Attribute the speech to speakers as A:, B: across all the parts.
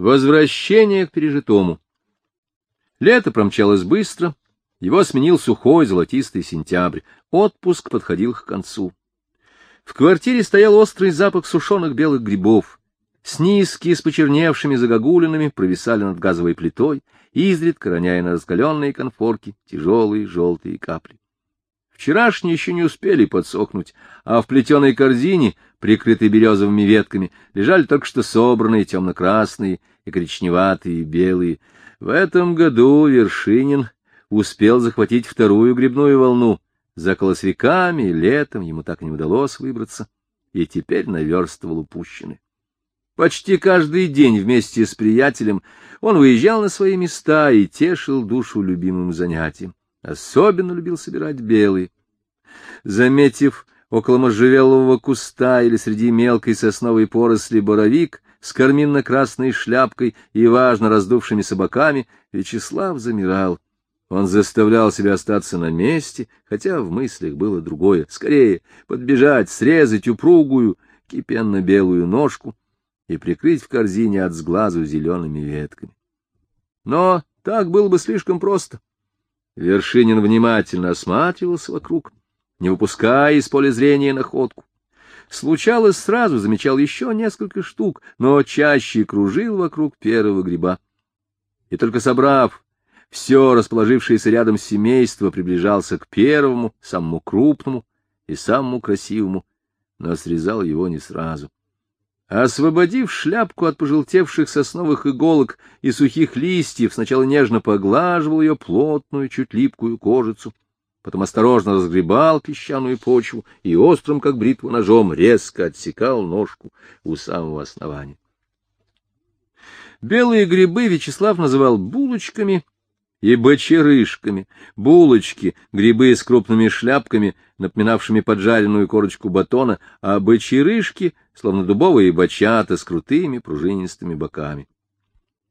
A: Возвращение к пережитому. Лето промчалось быстро, его сменил сухой золотистый сентябрь. Отпуск подходил к концу. В квартире стоял острый запах сушеных белых грибов. Снизки с почерневшими загогулинами провисали над газовой плитой, изредка роняя на раскаленные конфорки тяжелые желтые капли. Вчерашние еще не успели подсохнуть, а в плетеной корзине, прикрытой березовыми ветками, лежали только что собранные темно-красные и коричневатые и белые. В этом году Вершинин успел захватить вторую грибную волну. За колосвеками летом ему так не удалось выбраться, и теперь наверстывал упущенный. Почти каждый день вместе с приятелем он выезжал на свои места и тешил душу любимым занятием. Особенно любил собирать белые. Заметив около можжевелового куста или среди мелкой сосновой поросли боровик с карминно-красной шляпкой и важно раздувшими боками, Вячеслав замирал. Он заставлял себя остаться на месте, хотя в мыслях было другое. Скорее подбежать, срезать упругую, кипенно-белую ножку и прикрыть в корзине от сглазу зелеными ветками. Но так было бы слишком просто. Вершинин внимательно осматривался вокруг, не выпуская из поля зрения находку. Случалось, сразу замечал еще несколько штук, но чаще кружил вокруг первого гриба. И только собрав все расположившееся рядом семейство, приближался к первому, самому крупному и самому красивому, но срезал его не сразу. Освободив шляпку от пожелтевших сосновых иголок и сухих листьев, сначала нежно поглаживал ее плотную, чуть липкую кожицу, потом осторожно разгребал песчаную почву и острым, как бритву ножом, резко отсекал ножку у самого основания. Белые грибы Вячеслав называл булочками и бочерышками. Булочки — грибы с крупными шляпками, напоминавшими поджаренную корочку батона, а бочерышки — словно дубовые бочата с крутыми пружинистыми боками.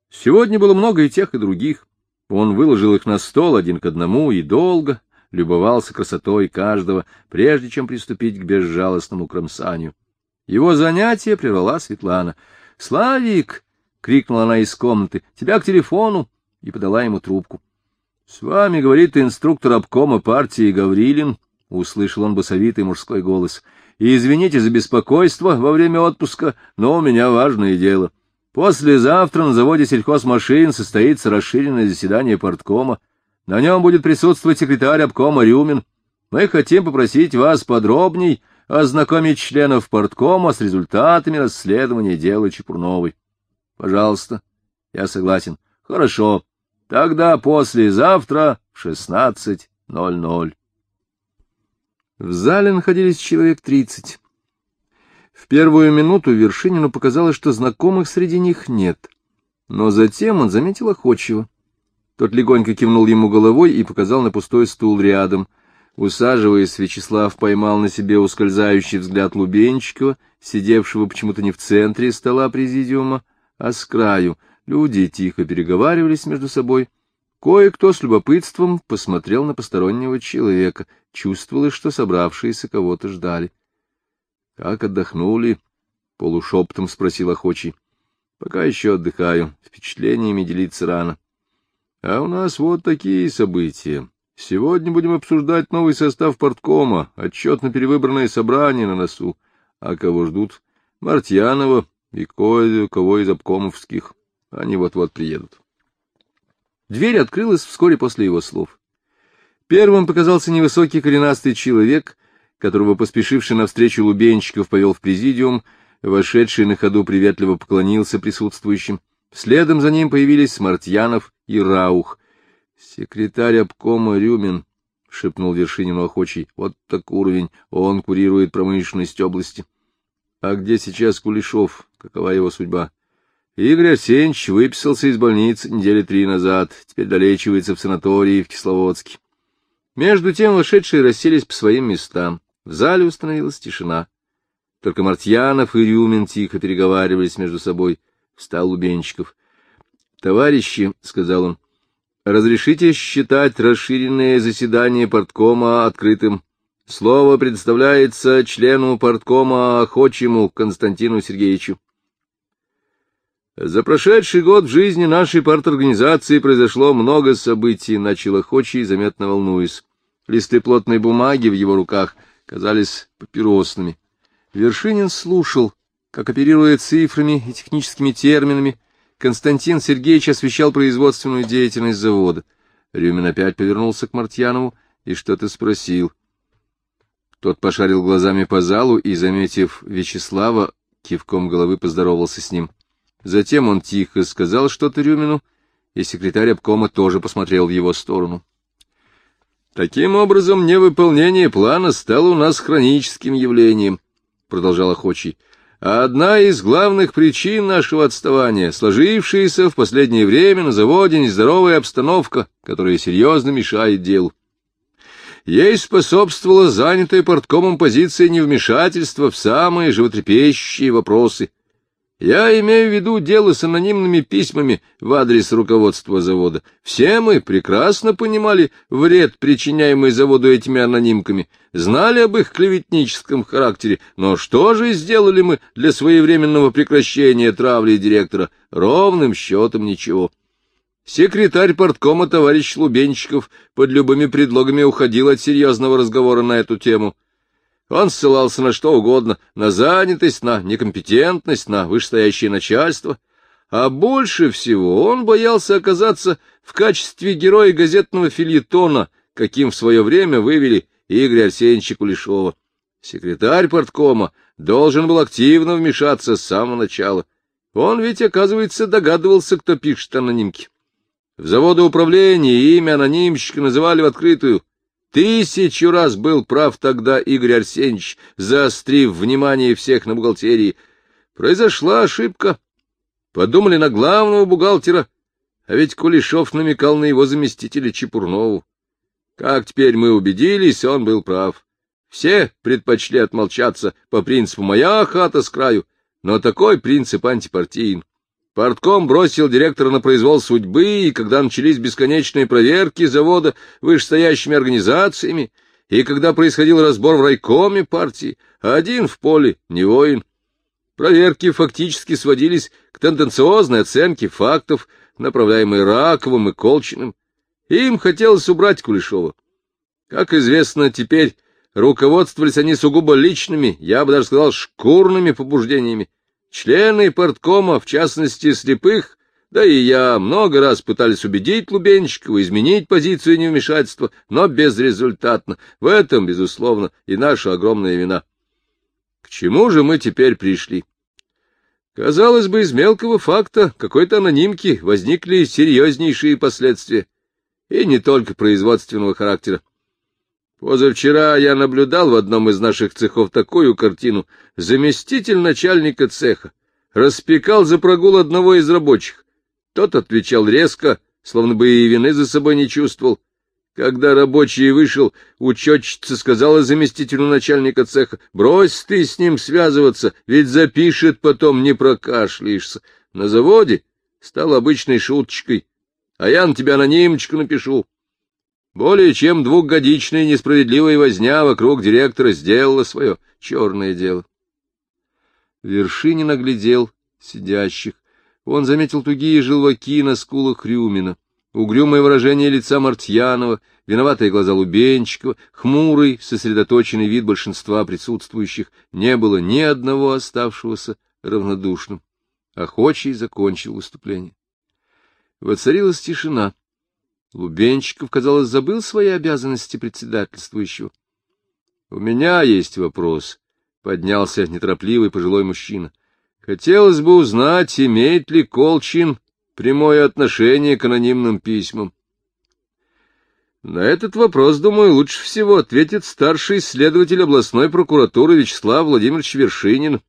A: Сегодня было много и тех, и других. Он выложил их на стол один к одному и долго любовался красотой каждого, прежде чем приступить к безжалостному кромсанию. Его занятие прервала Светлана. — Славик! — крикнула она из комнаты. — Тебя к телефону! и подала ему трубку. — С вами, — говорит инструктор обкома партии Гаврилин, — услышал он басовитый мужской голос. — И извините за беспокойство во время отпуска, но у меня важное дело. Послезавтра на заводе сельхозмашин состоится расширенное заседание порткома. На нем будет присутствовать секретарь обкома Рюмин. Мы хотим попросить вас подробней ознакомить членов порткома с результатами расследования дела Чепурновой. Пожалуйста, я согласен. Хорошо. Тогда послезавтра в шестнадцать ноль ноль. В зале находились человек тридцать. В первую минуту Вершинину показалось, что знакомых среди них нет. Но затем он заметил охотчего. Тот легонько кивнул ему головой и показал на пустой стул рядом. Усаживаясь, Вячеслав поймал на себе ускользающий взгляд Лубенчикова, сидевшего почему-то не в центре стола президиума, а с краю — Люди тихо переговаривались между собой. Кое-кто с любопытством посмотрел на постороннего человека. Чувствовалось, что собравшиеся кого-то ждали. — Как отдохнули? — полушепотом спросил охочий. — Пока еще отдыхаю. Впечатлениями делиться рано. — А у нас вот такие события. Сегодня будем обсуждать новый состав порткома, отчет на перевыбранное собрание на носу. А кого ждут? Мартьянова и кое-кого из обкомовских. Они вот-вот приедут. Дверь открылась вскоре после его слов. Первым показался невысокий коренастый человек, которого поспешивший навстречу Лубенчиков повел в президиум, вошедший на ходу приветливо поклонился присутствующим. Следом за ним появились Смартьянов и Раух. — Секретарь обкома Рюмин, — шепнул Вершинину охочий, — вот так уровень, он курирует промышленность области. — А где сейчас Кулешов? Какова его судьба? Игорь Арсеньевич выписался из больницы недели три назад, теперь долечивается в санатории в Кисловодске. Между тем вошедшие расселись по своим местам. В зале установилась тишина. Только Мартьянов и Рюмин тихо переговаривались между собой. Встал Лубенчиков. — Товарищи, — сказал он, — разрешите считать расширенное заседание порткома открытым. Слово предоставляется члену порткома Охочему Константину Сергеевичу. За прошедший год в жизни нашей парторганизации произошло много событий, начал охочий, заметно волнуясь. Листы плотной бумаги в его руках казались папиросными. Вершинин слушал, как, оперируя цифрами и техническими терминами, Константин Сергеевич освещал производственную деятельность завода. Рюмин опять повернулся к Мартьянову и что-то спросил. Тот пошарил глазами по залу и, заметив Вячеслава, кивком головы поздоровался с ним. Затем он тихо сказал что-то Рюмину, и секретарь обкома тоже посмотрел в его сторону. Таким образом, невыполнение плана стало у нас хроническим явлением, — продолжал Охочий. А одна из главных причин нашего отставания — сложившаяся в последнее время на заводе нездоровая обстановка, которая серьезно мешает делу. Ей способствовала занятая порткомом позиция невмешательства в самые животрепещущие вопросы — я имею в виду дело с анонимными письмами в адрес руководства завода. Все мы прекрасно понимали вред, причиняемый заводу этими анонимками, знали об их клеветническом характере, но что же сделали мы для своевременного прекращения травли директора? Ровным счетом ничего. Секретарь порткома товарищ Лубенчиков под любыми предлогами уходил от серьезного разговора на эту тему. Он ссылался на что угодно, на занятость, на некомпетентность, на вышестоящее начальство. А больше всего он боялся оказаться в качестве героя газетного фильетона, каким в свое время вывели Игоря Арсеньевича Кулешова. Секретарь порткома должен был активно вмешаться с самого начала. Он ведь, оказывается, догадывался, кто пишет анонимки. В заводоуправлении имя анонимщика называли в открытую. Тысячу раз был прав тогда Игорь Арсеньевич, заострив внимание всех на бухгалтерии. Произошла ошибка. Подумали на главного бухгалтера, а ведь Кулешов намекал на его заместителя Чепурнову. Как теперь мы убедились, он был прав. Все предпочли отмолчаться по принципу «моя хата с краю», но такой принцип антипартийный. Портком бросил директора на произвол судьбы, и когда начались бесконечные проверки завода вышестоящими организациями, и когда происходил разбор в райкоме партии, один в поле, не воин, проверки фактически сводились к тенденциозной оценке фактов, направляемой Раковым и Колчиным. Им хотелось убрать Кулешова. Как известно, теперь руководствовались они сугубо личными, я бы даже сказал, шкурными побуждениями. Члены порткома, в частности слепых, да и я, много раз пытались убедить Лубенчикова изменить позицию невмешательства, но безрезультатно. В этом, безусловно, и наша огромная вина. К чему же мы теперь пришли? Казалось бы, из мелкого факта какой-то анонимки возникли серьезнейшие последствия, и не только производственного характера. Позавчера я наблюдал в одном из наших цехов такую картину. Заместитель начальника цеха распекал за прогул одного из рабочих. Тот отвечал резко, словно бы и вины за собой не чувствовал. Когда рабочий вышел, учетчица сказала заместителю начальника цеха, «Брось ты с ним связываться, ведь запишет потом, не прокашляешься. На заводе стал обычной шуточкой, а я на тебя анонимочку напишу». Более чем двухгодичная несправедливая возня вокруг директора сделала свое черное дело. Вершинин оглядел сидящих. Он заметил тугие желваки на скулах Рюмина, угрюмое выражение лица Мартьянова, виноватые глаза Лубенчикова, хмурый, сосредоточенный вид большинства присутствующих. Не было ни одного оставшегося равнодушным. Охочий закончил выступление. Воцарилась тишина. Лубенчиков, казалось, забыл свои обязанности председательствующего. — У меня есть вопрос, — поднялся неторопливый пожилой мужчина. — Хотелось бы узнать, имеет ли Колчин прямое отношение к анонимным письмам. На этот вопрос, думаю, лучше всего ответит старший следователь областной прокуратуры Вячеслав Владимирович Вершинин,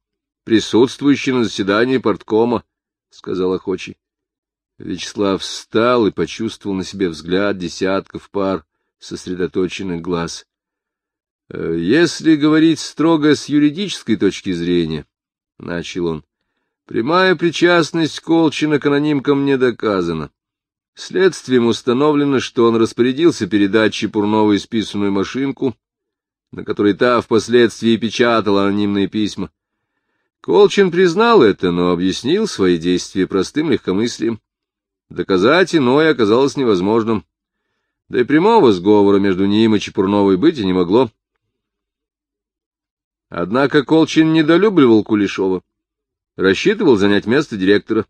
A: присутствующий на заседании порткома, — сказал охочий. Вячеслав встал и почувствовал на себе взгляд десятков пар сосредоточенных глаз. «Э, если говорить строго с юридической точки зрения, — начал он, — прямая причастность Колчина к анонимкам не доказана. Следствием установлено, что он распорядился передать Чепурнову исписанную машинку, на которой та впоследствии печатала анонимные письма. Колчин признал это, но объяснил свои действия простым легкомыслием. Доказать иное оказалось невозможным. Да и прямого сговора между ним и Чепурновой быть и не могло. Однако Колчин недолюбливал Кулешова, рассчитывал занять место директора.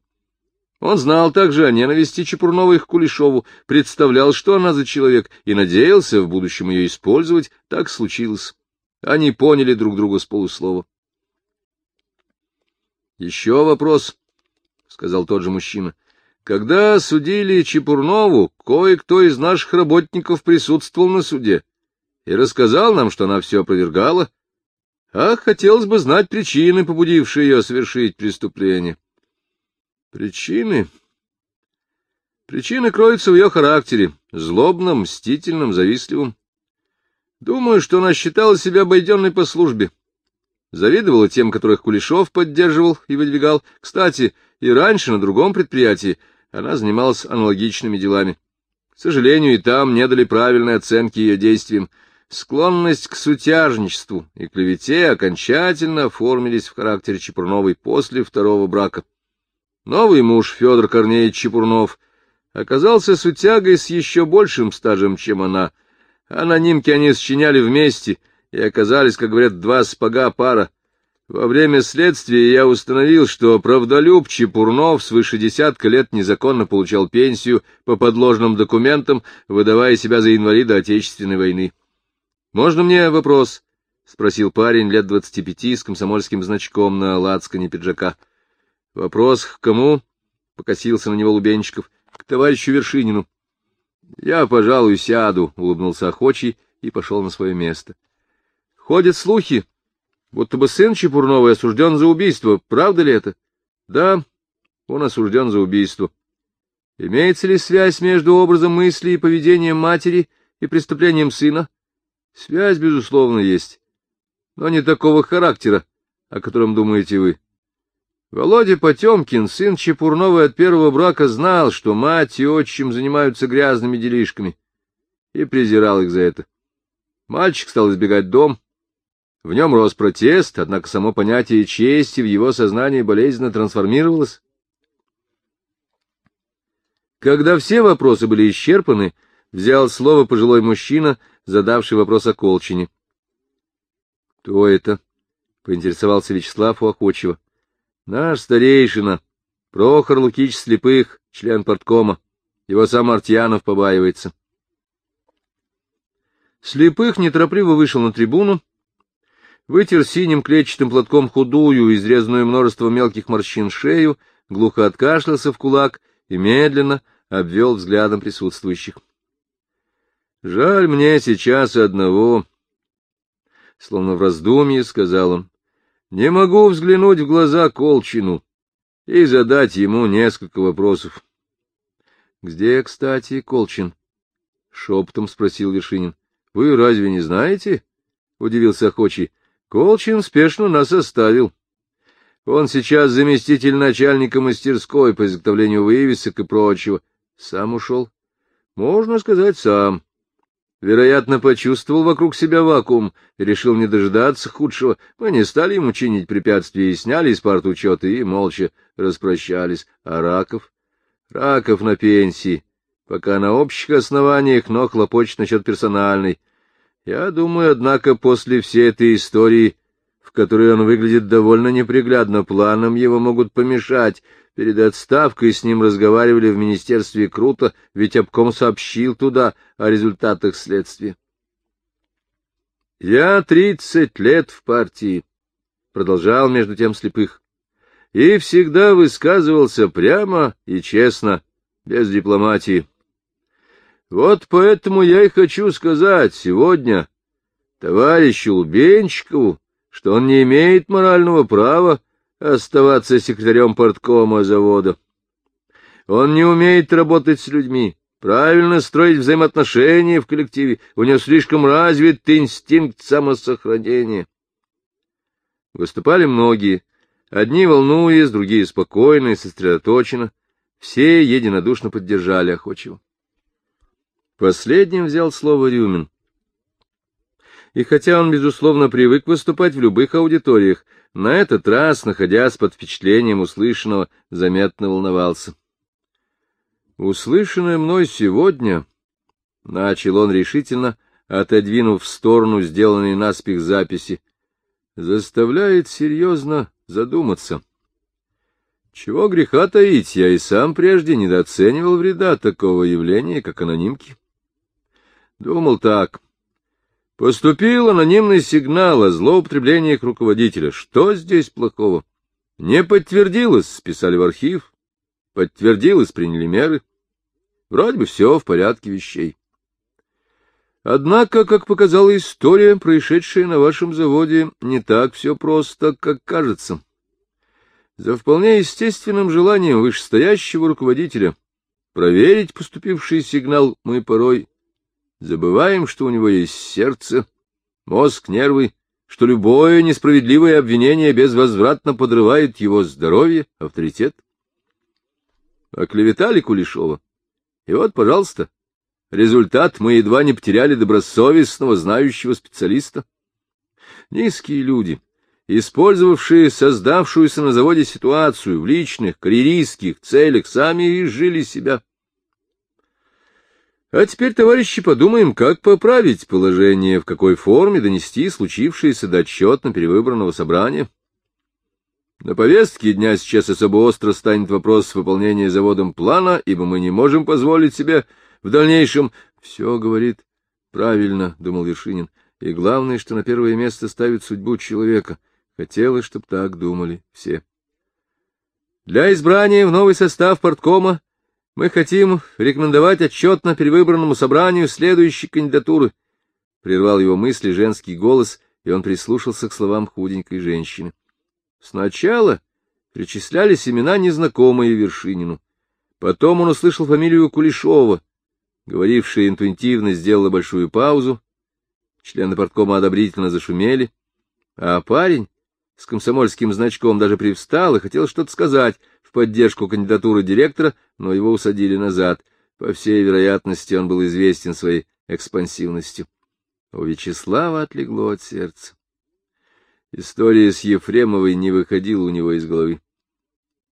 A: Он знал также о ненависти Чепурновой к Кулешову, представлял, что она за человек, и надеялся в будущем ее использовать. Так случилось. Они поняли друг друга с полуслова. — Еще вопрос, — сказал тот же мужчина. — Когда судили Чепурнову, кое-кто из наших работников присутствовал на суде и рассказал нам, что она все опровергала, а хотелось бы знать причины, побудившие ее совершить преступление. Причины? Причины кроются в ее характере, злобном, мстительном, завистливом. Думаю, что она считала себя обойденной по службе. Завидовала тем, которых Кулешов поддерживал и выдвигал. Кстати, и раньше на другом предприятии она занималась аналогичными делами. К сожалению, и там не дали правильной оценки ее действиям. Склонность к сутяжничеству и клевете окончательно оформились в характере Чепурновой после второго брака. Новый муж Федор Корнеевич Чепурнов оказался сутягой с еще большим стажем, чем она. Анонимки они сочиняли вместе и оказались, как говорят, два спага пара. Во время следствия я установил, что правдолюб Чепурнов свыше десятка лет незаконно получал пенсию по подложным документам, выдавая себя за инвалида Отечественной войны. — Можно мне вопрос? — спросил парень лет двадцати пяти с комсомольским значком на лацкане пиджака. — Вопрос к кому? — покосился на него Лубенчиков. — К товарищу Вершинину. — Я, пожалуй, сяду, — улыбнулся охочий и пошел на свое место. — Ходят слухи, будто бы сын Чепурновой осужден за убийство. Правда ли это? — Да, он осужден за убийство. Имеется ли связь между образом мысли и поведением матери и преступлением сына? — Связь, безусловно, есть, но не такого характера, о котором думаете вы. Володя Потемкин, сын Чепурновой от первого брака, знал, что мать и отчим занимаются грязными делишками, и презирал их за это. Мальчик стал избегать дом. В нем рос протест, однако само понятие чести в его сознании болезненно трансформировалось. Когда все вопросы были исчерпаны, взял слово пожилой мужчина, задавший вопрос о Колчине. — Кто это? — поинтересовался Вячеслав у охочего. — Наш старейшина, Прохор Лукич Слепых, член порткома. Его сам Артьянов побаивается. Слепых неторопливо вышел на трибуну, вытер синим клетчатым платком худую, изрезанную множество мелких морщин шею, глухо откашлялся в кулак и медленно обвел взглядом присутствующих. Жаль мне сейчас одного. Словно в раздумье сказал он. Не могу взглянуть в глаза Колчину и задать ему несколько вопросов. — Где, кстати, Колчин? — шепотом спросил Вершинин. — Вы разве не знаете? — удивился охочий. — Колчин спешно нас оставил. Он сейчас заместитель начальника мастерской по изготовлению вывесок и прочего. Сам ушел? — Можно сказать, сам. Вероятно, почувствовал вокруг себя вакуум решил не дожидаться худшего. Мы не стали ему чинить препятствия и сняли из партучета и молча распрощались. А Раков? Раков на пенсии. Пока на общих основаниях, но хлопочет насчет персональной. Я думаю, однако, после всей этой истории, в которой он выглядит довольно неприглядно, планам его могут помешать, Перед отставкой с ним разговаривали в министерстве круто, ведь обком сообщил туда о результатах следствия. — Я тридцать лет в партии, — продолжал между тем слепых, — и всегда высказывался прямо и честно, без дипломатии. Вот поэтому я и хочу сказать сегодня товарищу Лубенчикову, что он не имеет морального права оставаться секретарем порткома завода. Он не умеет работать с людьми, правильно строить взаимоотношения в коллективе, у него слишком развит инстинкт самосохранения. Выступали многие, одни волнуясь, другие спокойно и сосредоточенно, все единодушно поддержали охочего. Последним взял слово Рюмин. И хотя он, безусловно, привык выступать в любых аудиториях, на этот раз, находясь под впечатлением услышанного, заметно волновался. Услышанное мной сегодня, — начал он решительно, отодвинув в сторону сделанные наспех записи, — заставляет серьезно задуматься. Чего греха таить, я и сам прежде недооценивал вреда такого явления, как анонимки. Думал так. Поступил анонимный сигнал о злоупотреблениях руководителя. Что здесь плохого? Не подтвердилось, списали в архив. Подтвердилось, приняли меры. Вроде бы все в порядке вещей. Однако, как показала история, происшедшая на вашем заводе, не так все просто, как кажется. За вполне естественным желанием вышестоящего руководителя проверить поступивший сигнал мы порой забываем, что у него есть сердце, мозг, нервы, что любое несправедливое обвинение безвозвратно подрывает его здоровье, авторитет. Оклеветали Кулешова и вот, пожалуйста, результат мы едва не потеряли добросовестного, знающего специалиста. Низкие люди, использовавшие создавшуюся на заводе ситуацию в личных, карьеристских целях, сами изжили себя. А теперь, товарищи, подумаем, как поправить положение, в какой форме донести случившееся до отчетно перевыбранного собрания. На повестке дня сейчас особо остро станет вопрос выполнения заводом плана, ибо мы не можем позволить себе в дальнейшем... Все говорит правильно, — думал Вершинин, — и главное, что на первое место ставит судьбу человека. Хотелось, чтобы так думали все. Для избрания в новый состав порткома мы хотим рекомендовать отчетно перевыбранному собранию следующие кандидатуры. Прервал его мысли женский голос, и он прислушался к словам худенькой женщины. Сначала перечислялись имена, незнакомые Вершинину. Потом он услышал фамилию Кулешова. Говорившая интуитивно сделала большую паузу. Члены порткома одобрительно зашумели. А парень с комсомольским значком даже привстал и хотел что-то сказать в поддержку кандидатуры директора, но его усадили назад. По всей вероятности, он был известен своей экспансивностью. У Вячеслава отлегло от сердца. История с Ефремовой не выходила у него из головы.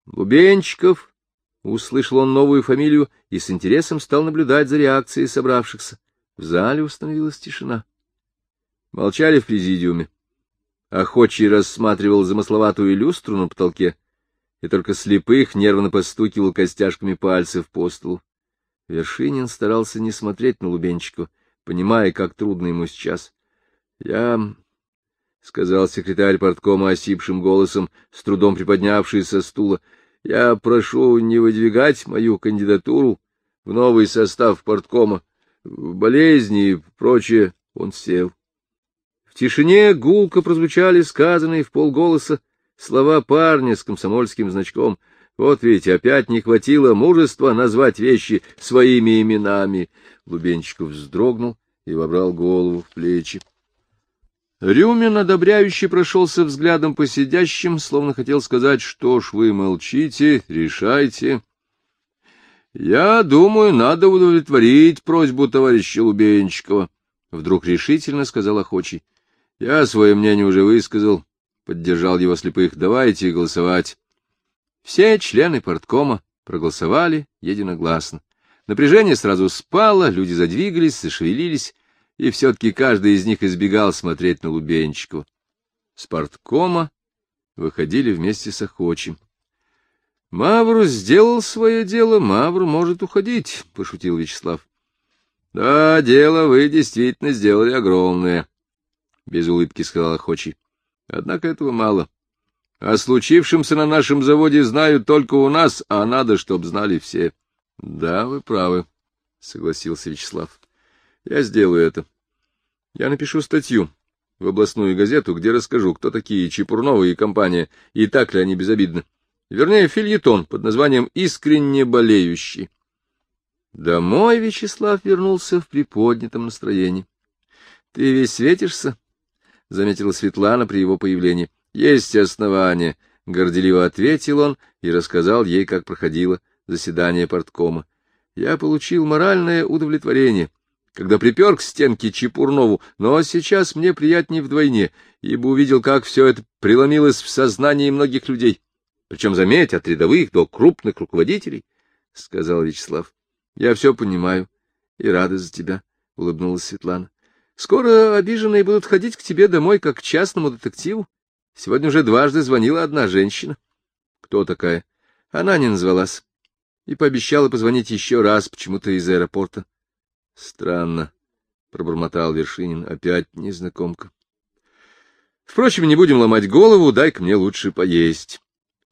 A: Лубенчиков, услышал он новую фамилию и с интересом стал наблюдать за реакцией собравшихся. В зале установилась тишина. Молчали в президиуме. Охочий рассматривал замысловатую люстру на потолке и только слепых нервно постукивал костяшками пальцев по столу. Вершинин старался не смотреть на Лубенчикова, понимая, как трудно ему сейчас. — Я — сказал секретарь порткома осипшим голосом, с трудом приподнявший со стула, — я прошу не выдвигать мою кандидатуру в новый состав порткома. В болезни и прочее он сел. В тишине гулко прозвучали сказанные в полголоса слова парня с комсомольским значком. Вот ведь опять не хватило мужества назвать вещи своими именами. Лубенчиков вздрогнул и вобрал голову в плечи. Рюмин одобряюще прошелся взглядом по сидящим, словно хотел сказать, что ж вы молчите, решайте. Я думаю, надо удовлетворить просьбу товарища Лубенчикова, — вдруг решительно сказал охочий. Я свое мнение уже высказал, поддержал его слепых. Давайте голосовать. Все члены порткома проголосовали единогласно. Напряжение сразу спало, люди задвигались, зашевелились и все-таки каждый из них избегал смотреть на Лубенчикова. С порткома выходили вместе с охочим. — Мавр сделал свое дело, Мавр может уходить, — пошутил Вячеслав. — Да, дело вы действительно сделали огромное, — без улыбки сказал охочий. — Однако этого мало. О случившемся на нашем заводе знают только у нас, а надо, чтобы знали все. — Да, вы правы, — согласился Вячеслав. Я сделаю это. Я напишу статью в областную газету, где расскажу, кто такие Чепурнова и компания, и так ли они безобидны. Вернее, фильетон под названием «Искренне болеющий». Домой Вячеслав вернулся в приподнятом настроении. — Ты весь светишься? — заметила Светлана при его появлении. — Есть основания, — горделиво ответил он и рассказал ей, как проходило заседание порткома. — Я получил моральное удовлетворение когда припер к стенке Чепурнову, но сейчас мне приятнее вдвойне, ибо увидел, как все это преломилось в сознании многих людей. Причем, заметь, от рядовых до крупных руководителей, — сказал Вячеслав. — Я все понимаю и рада за тебя, — улыбнулась Светлана. — Скоро обиженные будут ходить к тебе домой, как к частному детективу. Сегодня уже дважды звонила одна женщина. — Кто такая? Она не назвалась. И пообещала позвонить еще раз, почему-то из аэропорта. — Странно, — пробормотал Вершинин. — Опять незнакомка. — Впрочем, не будем ломать голову, дай-ка мне лучше поесть.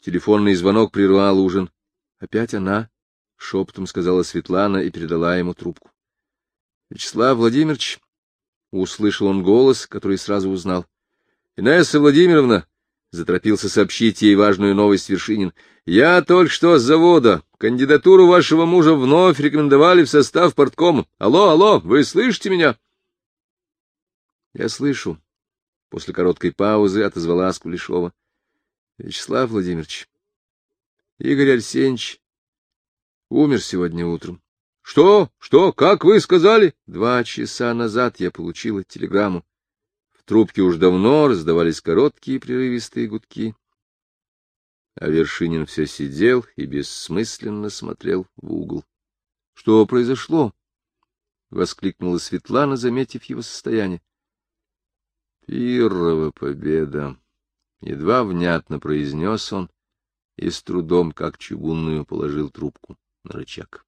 A: Телефонный звонок прервал ужин. — Опять она, — шепотом сказала Светлана и передала ему трубку. — Вячеслав Владимирович, — услышал он голос, который сразу узнал. — Инесса Владимировна, — заторопился сообщить ей важную новость Вершинин, — я только что с завода. Кандидатуру вашего мужа вновь рекомендовали в состав порткома. Алло, алло, вы слышите меня? — Я слышу. После короткой паузы отозвалась Кулешова. — Вячеслав Владимирович, Игорь Арсеньевич умер сегодня утром. — Что? Что? Как вы сказали? Два часа назад я получила телеграмму. В трубке уж давно раздавались короткие прерывистые гудки. А Вершинин все сидел и бессмысленно смотрел в угол. — Что произошло? — воскликнула Светлана, заметив его состояние. — Пиррова победа! — едва внятно произнес он и с трудом, как чугунную, положил трубку на рычаг.